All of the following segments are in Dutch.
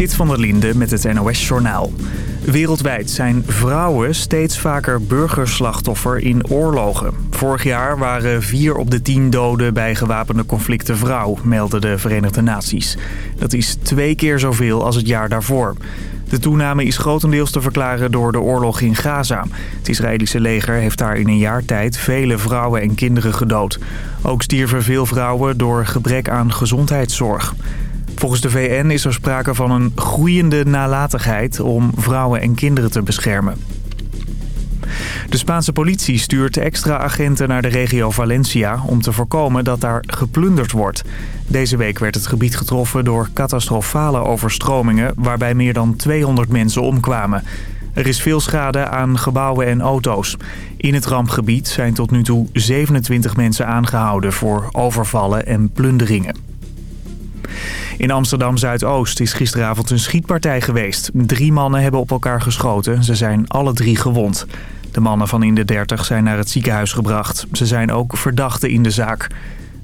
Zit van der Linde met het NOS-journaal. Wereldwijd zijn vrouwen steeds vaker burgerslachtoffer in oorlogen. Vorig jaar waren vier op de tien doden bij gewapende conflicten vrouw, melden de Verenigde Naties. Dat is twee keer zoveel als het jaar daarvoor. De toename is grotendeels te verklaren door de oorlog in Gaza. Het Israëlische leger heeft daar in een jaar tijd vele vrouwen en kinderen gedood. Ook stierven veel vrouwen door gebrek aan gezondheidszorg. Volgens de VN is er sprake van een groeiende nalatigheid om vrouwen en kinderen te beschermen. De Spaanse politie stuurt extra agenten naar de regio Valencia om te voorkomen dat daar geplunderd wordt. Deze week werd het gebied getroffen door catastrofale overstromingen waarbij meer dan 200 mensen omkwamen. Er is veel schade aan gebouwen en auto's. In het rampgebied zijn tot nu toe 27 mensen aangehouden voor overvallen en plunderingen. In Amsterdam-Zuidoost is gisteravond een schietpartij geweest. Drie mannen hebben op elkaar geschoten. Ze zijn alle drie gewond. De mannen van in de 30 zijn naar het ziekenhuis gebracht. Ze zijn ook verdachten in de zaak.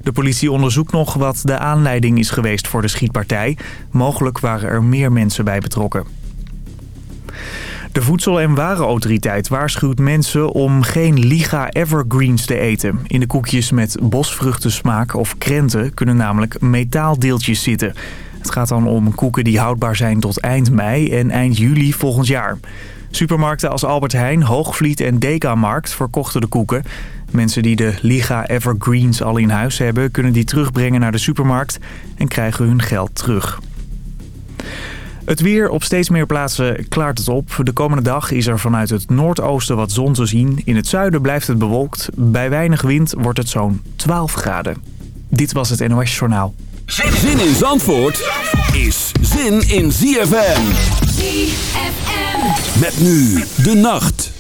De politie onderzoekt nog wat de aanleiding is geweest voor de schietpartij. Mogelijk waren er meer mensen bij betrokken. De Voedsel- en Warenautoriteit waarschuwt mensen om geen Liga Evergreens te eten. In de koekjes met bosvruchtensmaak of krenten kunnen namelijk metaaldeeltjes zitten. Het gaat dan om koeken die houdbaar zijn tot eind mei en eind juli volgend jaar. Supermarkten als Albert Heijn, Hoogvliet en Dekamarkt verkochten de koeken. Mensen die de Liga Evergreens al in huis hebben... kunnen die terugbrengen naar de supermarkt en krijgen hun geld terug. Het weer op steeds meer plaatsen klaart het op. De komende dag is er vanuit het noordoosten wat zon te zien. In het zuiden blijft het bewolkt. Bij weinig wind wordt het zo'n 12 graden. Dit was het NOS Journaal. Zin in Zandvoort is zin in ZFM. ZFM. Met nu de nacht.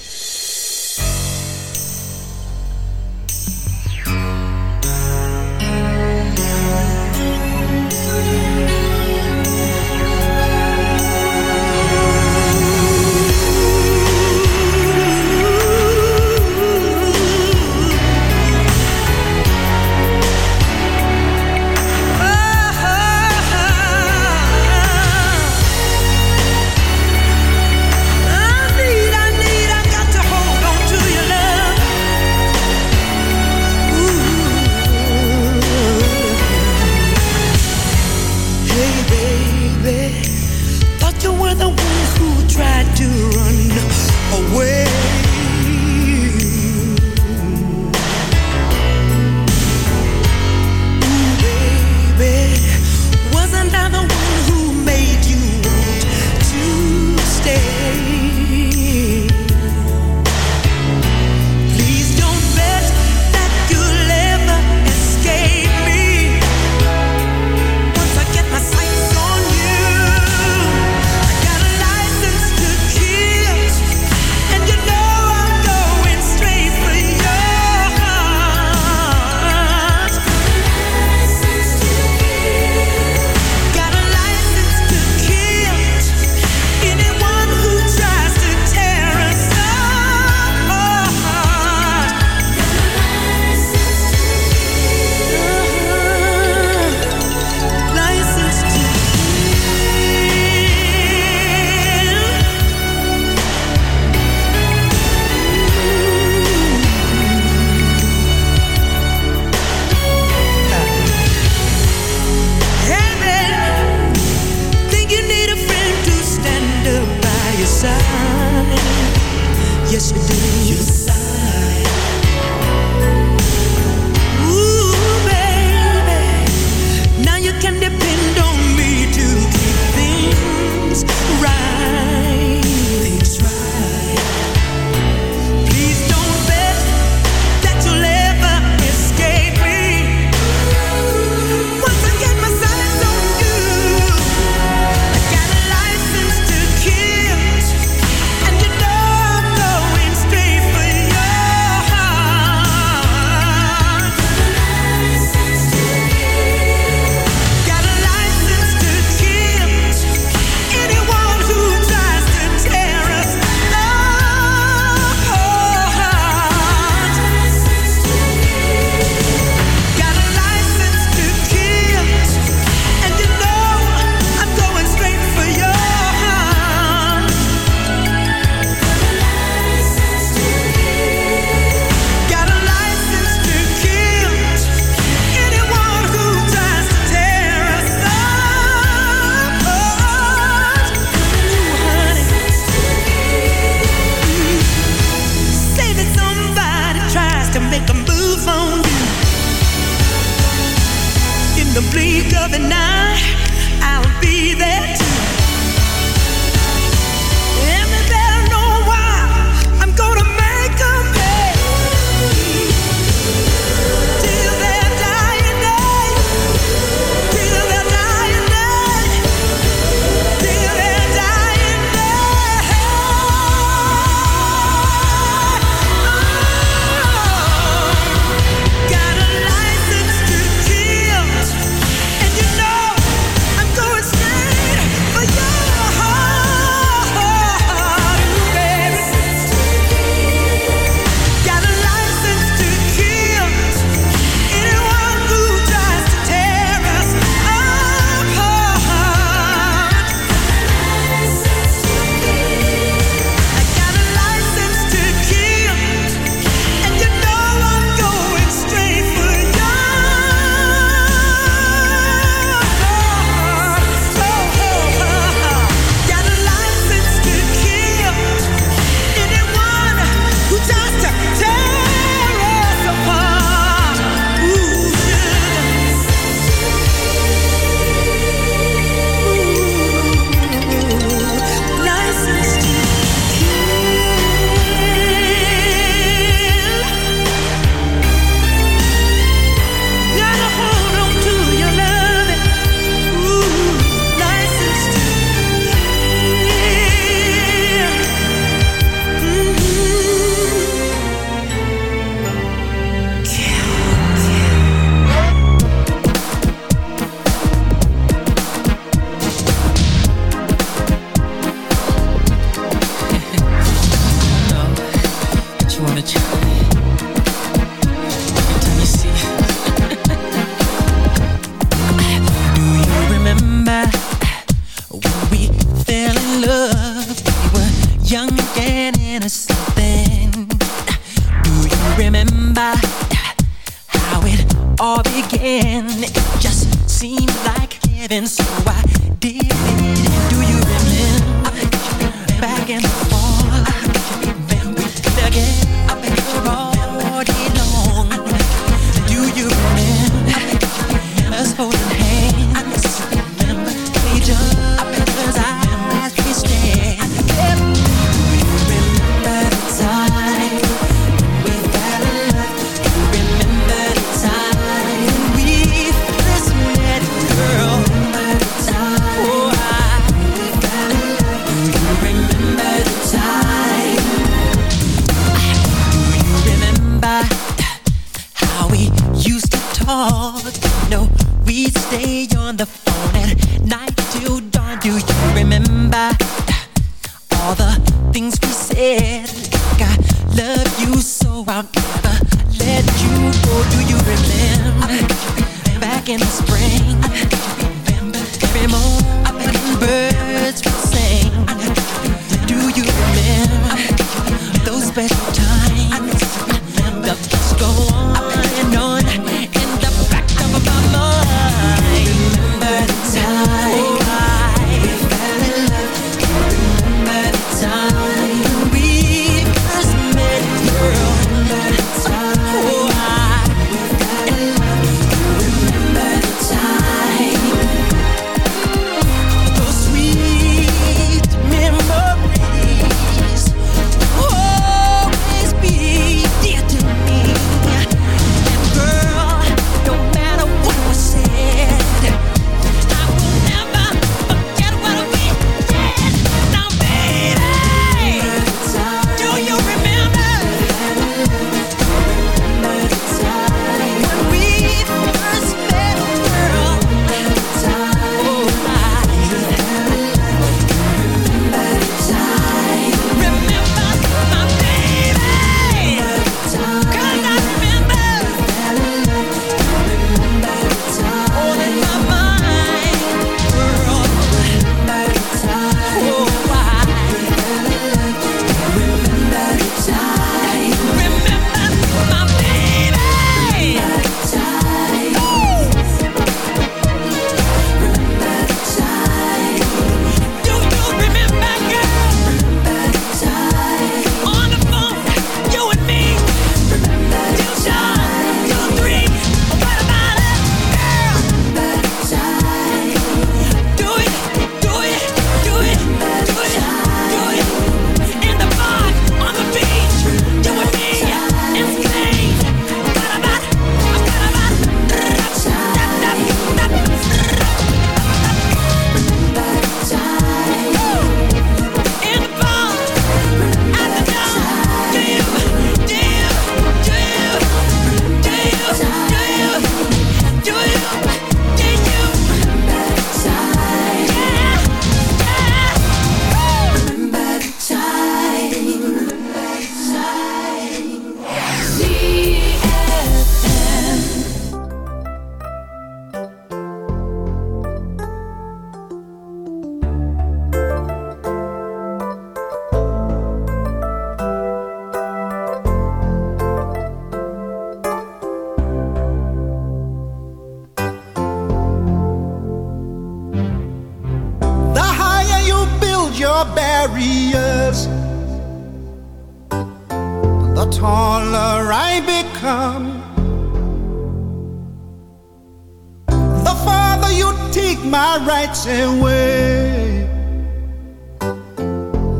same.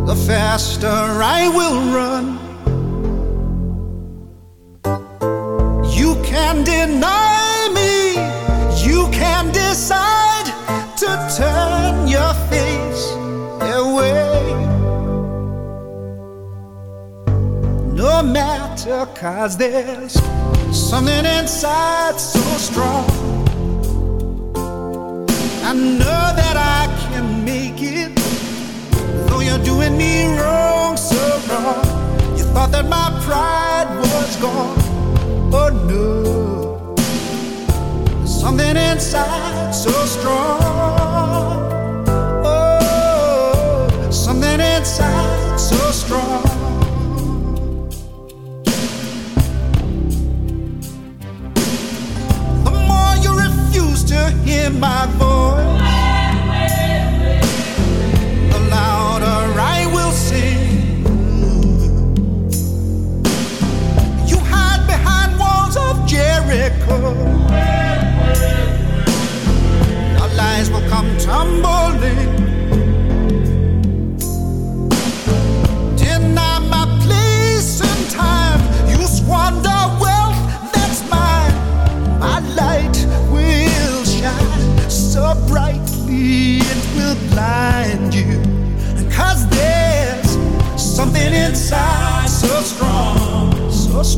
The faster I will run, you can deny me, you can decide to turn your face away. No matter, cause there's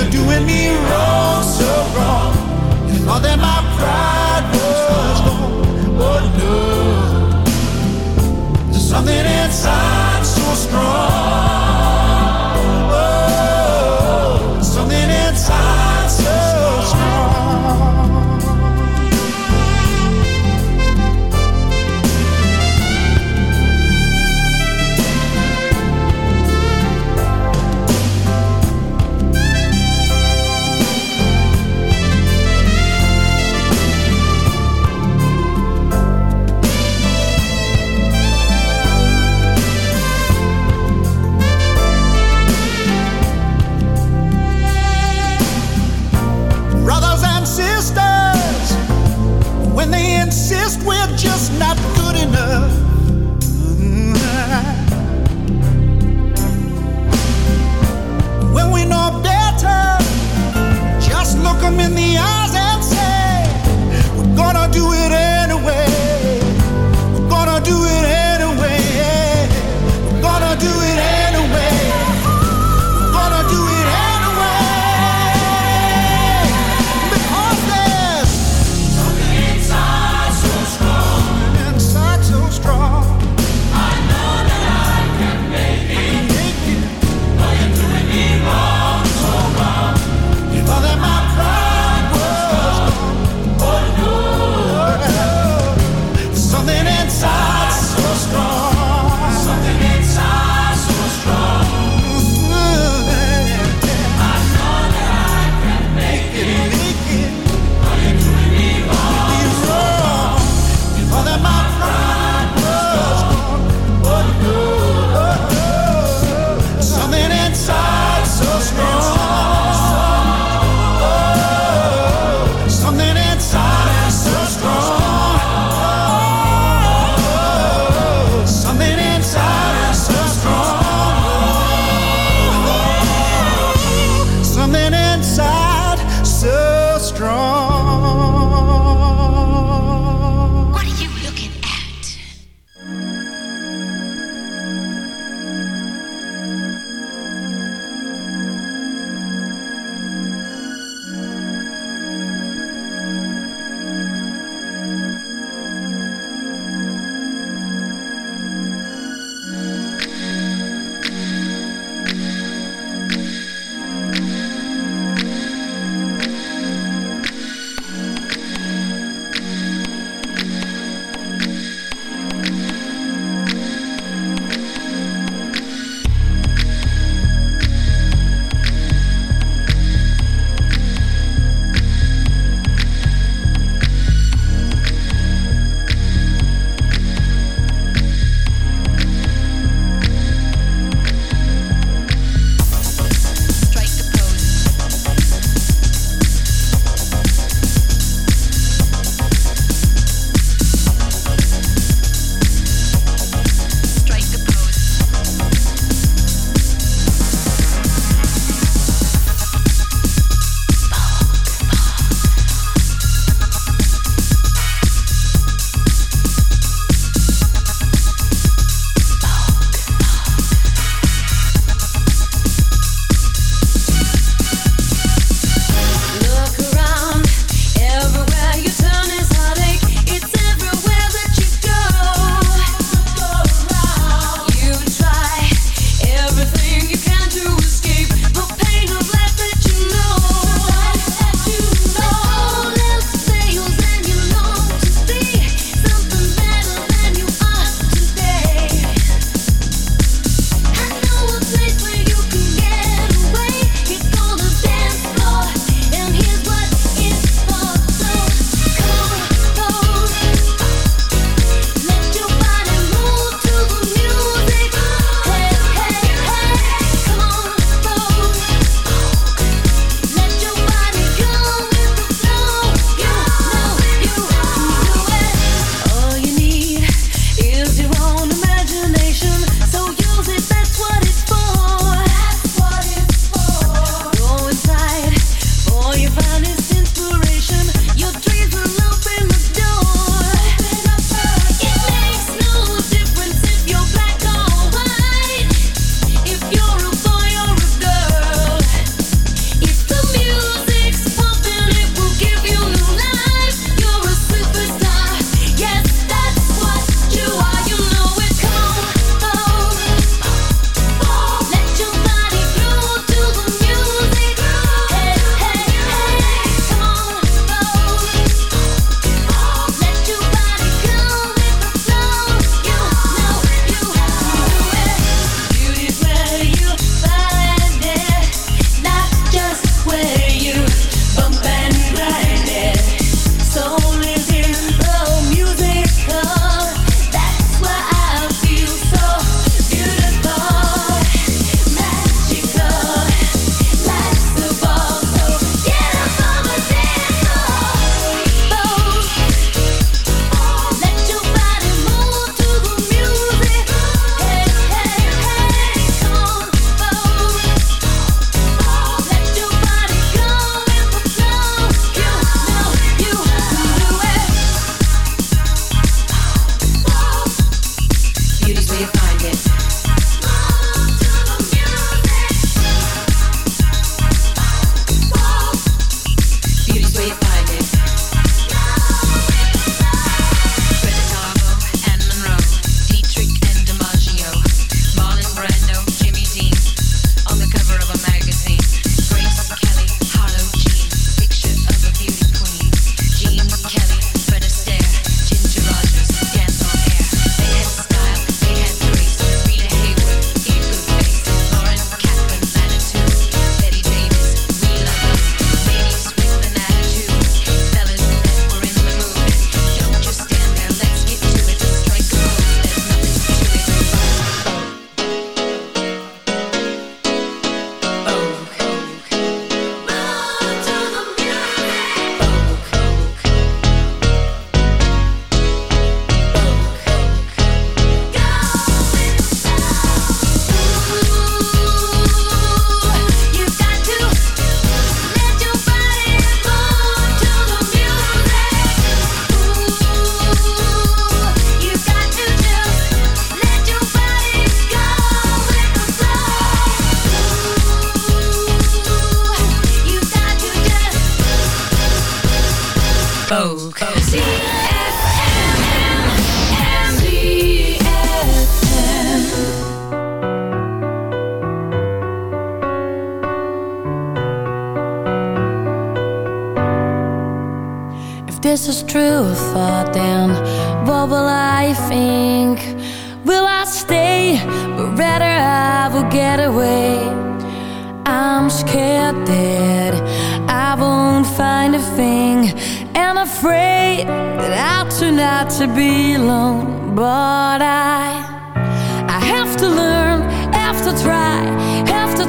you're doing me wrong, so wrong. You thought that my pride was gone. Oh no. There's something inside so strong.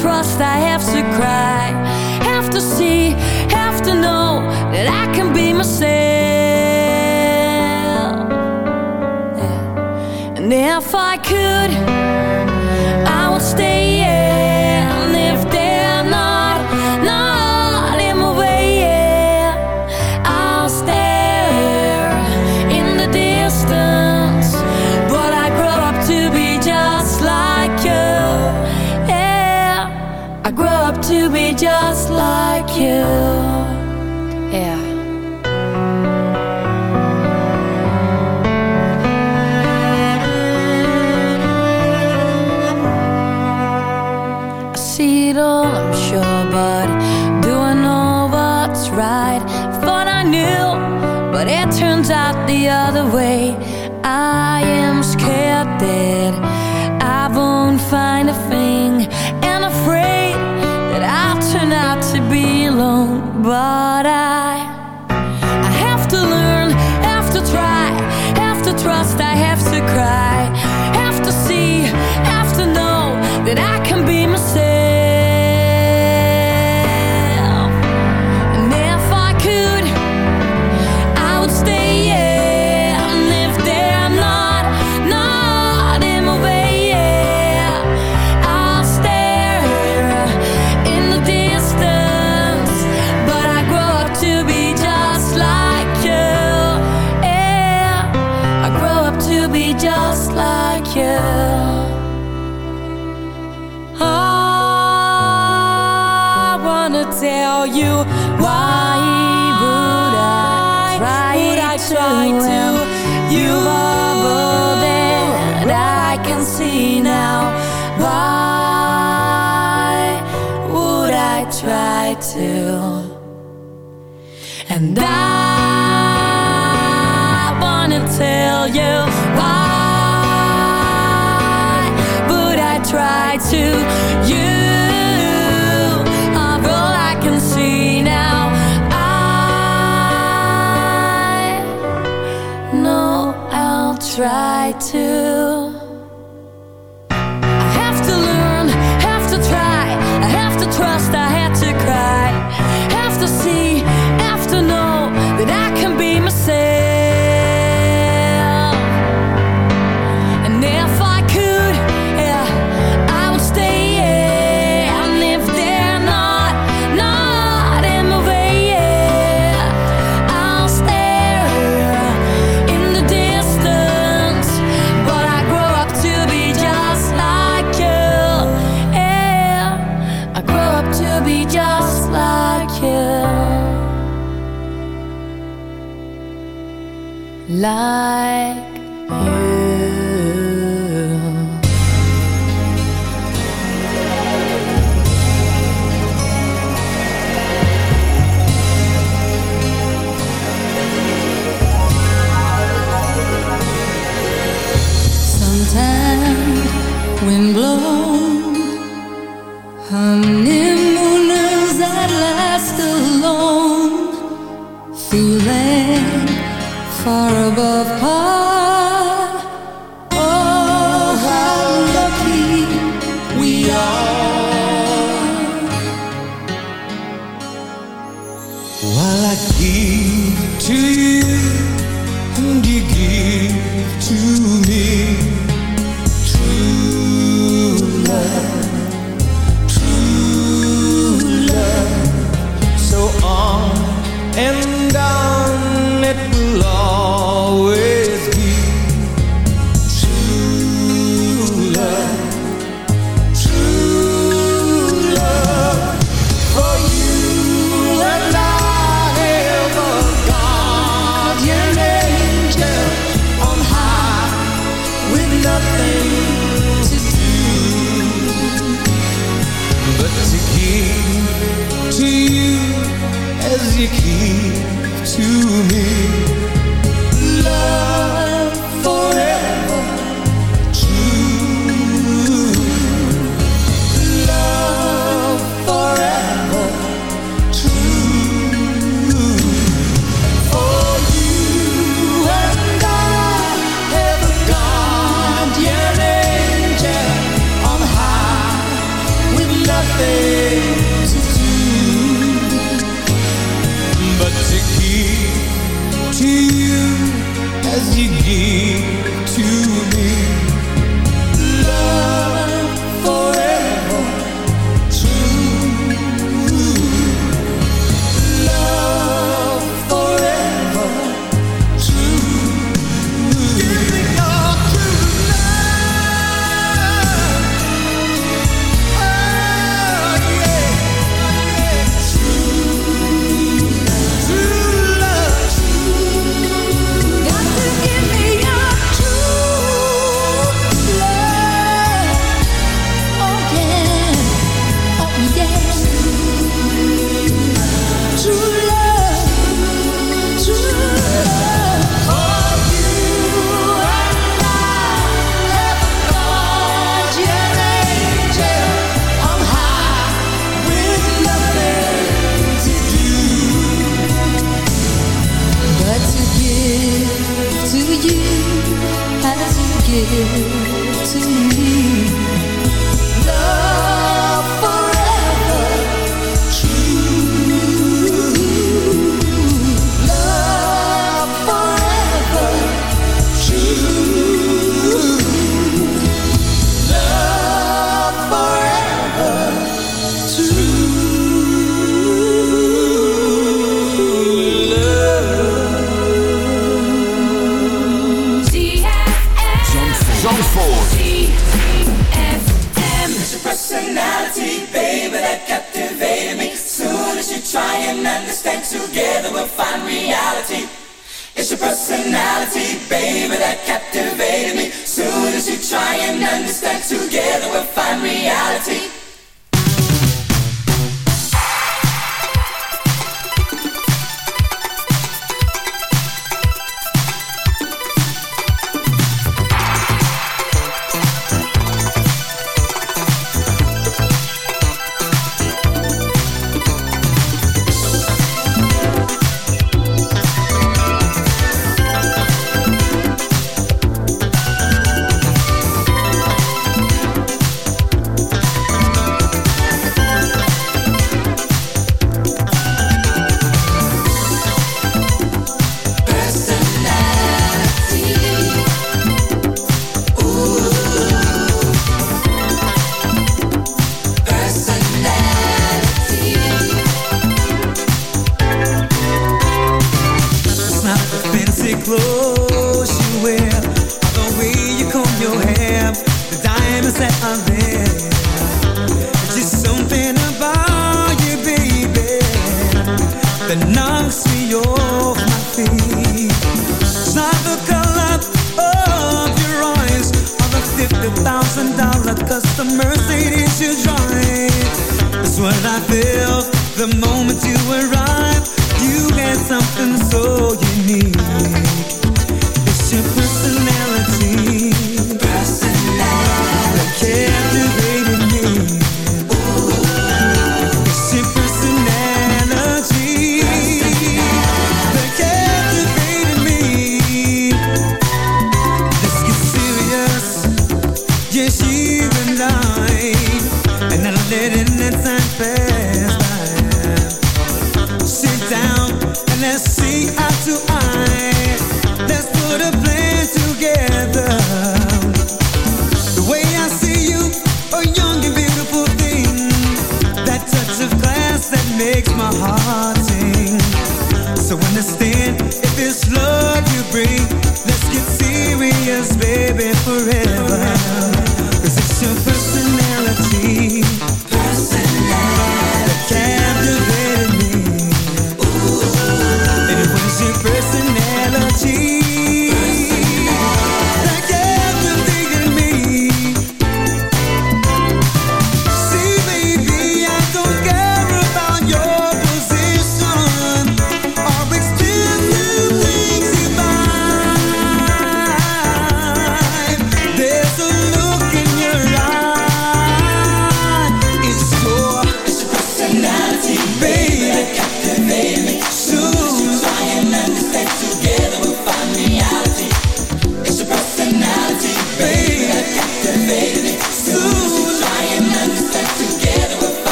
trust, I have to cry. Have to see, have to know That I can be myself. try to. You are bolder I can see now. Why would I try to? And I 来。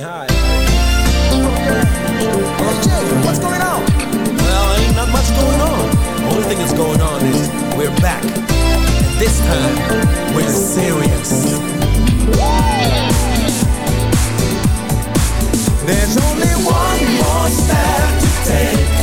high. Oh, Jay, what's going on? Well, ain't not much going on. Only thing that's going on is we're back. This time, we're serious. There's only one more step to take.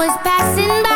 Was passing by.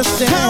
understand.